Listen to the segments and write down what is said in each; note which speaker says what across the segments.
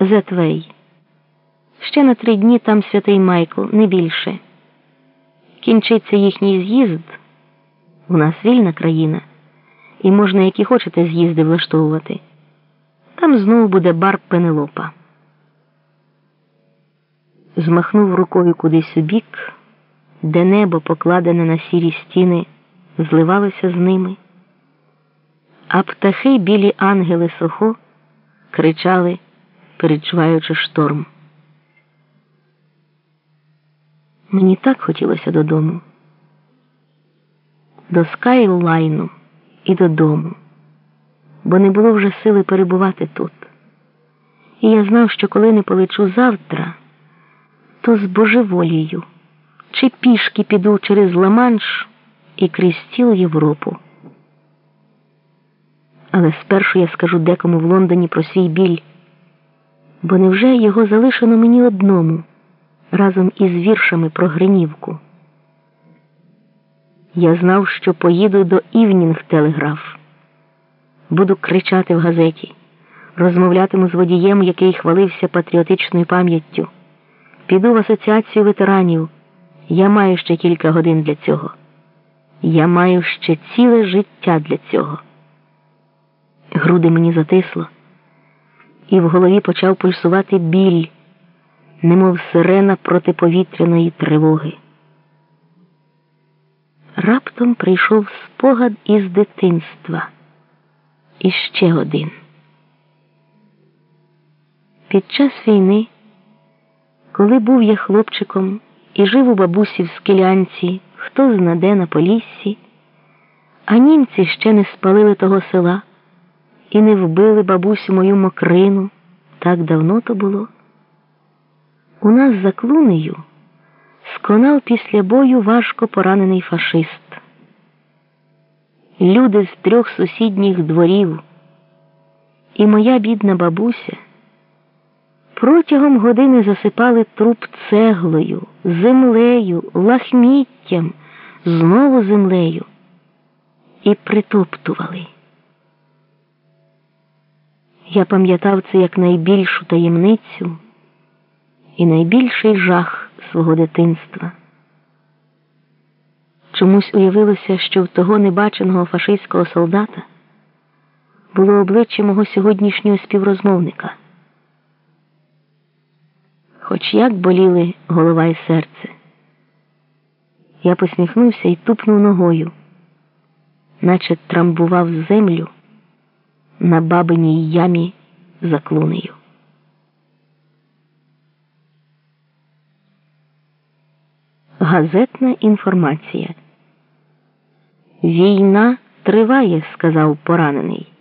Speaker 1: Зетвей. Ще на три дні там святий Майкл, не більше. Кінчиться їхній з'їзд. У нас вільна країна, і можна, які хочете, з'їзди влаштовувати. Там знову буде бар Пенелопа. Змахнув рукою кудись у бік, де небо, покладене на сірі стіни, зливалося з ними, а птахи білі ангели сухо кричали, перечуваючи шторм. Мені так хотілося додому, до Скайлайну і додому, бо не було вже сили перебувати тут. І я знав, що коли не полечу завтра, то з божеволією чи пішки піду через Ла-Манш і крізь цілу Європу. Але спершу я скажу декому в Лондоні про свій біль, бо невже його залишено мені одному разом із віршами про Гринівку. Я знав, що поїду до Івнінг Телеграф. Буду кричати в газеті, розмовлятиму з водієм, який хвалився патріотичною пам'яттю. Піду в асоціацію ветеранів. Я маю ще кілька годин для цього. Я маю ще ціле життя для цього. Груди мені затисло, і в голові почав пульсувати біль немов сирена протиповітряної тривоги. Раптом прийшов спогад із дитинства. І ще один. Під час війни, коли був я хлопчиком і жив у бабусі в скелянці, хто знаде на поліссі, а німці ще не спалили того села і не вбили бабусю мою мокрину, так давно то було. У нас за клунею сконав після бою важко поранений фашист. Люди з трьох сусідніх дворів і моя бідна бабуся протягом години засипали труп цеглою, землею, лахміттям, знову землею і притоптували. Я пам'ятав це як найбільшу таємницю і найбільший жах свого дитинства. Чомусь уявилося, що в того небаченого фашистського солдата було обличчя мого сьогоднішнього співрозмовника. Хоч як боліли голова і серце, я посміхнувся і тупнув ногою, наче трамбував землю на бабиній ямі за клунею. Газетна інформація. Війна триває, сказав поранений.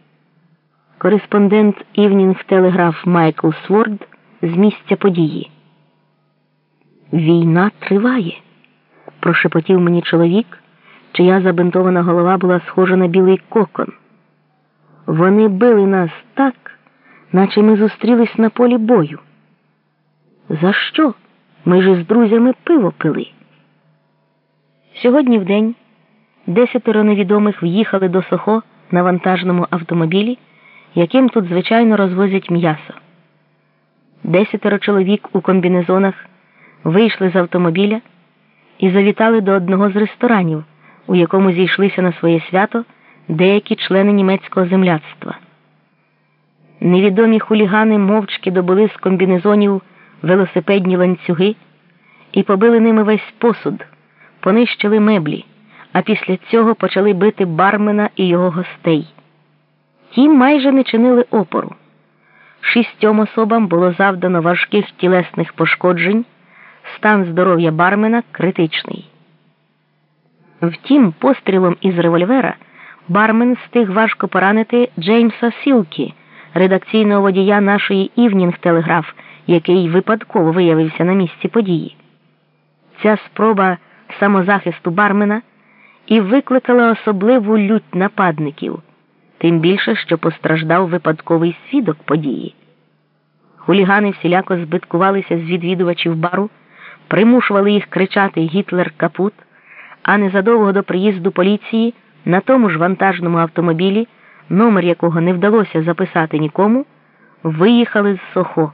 Speaker 1: Кореспондент Івнінг Телеграф Майкл Сворд з місця події. Війна триває, прошепотів мені чоловік, чия забинтована голова була схожа на білий кокон. Вони били нас так, наче ми зустрілись на полі бою. За що? Ми ж з друзями пиво пили. Сьогодні в день десятеро невідомих в'їхали до Сохо на вантажному автомобілі, яким тут звичайно розвозять м'ясо. Десятеро чоловік у комбінезонах вийшли з автомобіля і завітали до одного з ресторанів, у якому зійшлися на своє свято деякі члени німецького земляцтва. Невідомі хулігани мовчки добули з комбінезонів велосипедні ланцюги і побили ними весь посуд понищили меблі, а після цього почали бити бармена і його гостей. Ті майже не чинили опору. Шістьом особам було завдано важких тілесних пошкоджень, стан здоров'я бармена критичний. Втім, пострілом із револьвера бармен встиг важко поранити Джеймса Сілкі, редакційного водія нашої Івнінг Телеграф, який випадково виявився на місці події. Ця спроба самозахисту бармена і викликала особливу лють нападників, тим більше, що постраждав випадковий свідок події. Хулігани всіляко збиткувалися з відвідувачів бару, примушували їх кричати Гітлер капут, а незадовго до приїзду поліції на тому ж вантажному автомобілі, номер якого не вдалося записати нікому, виїхали з Сохо.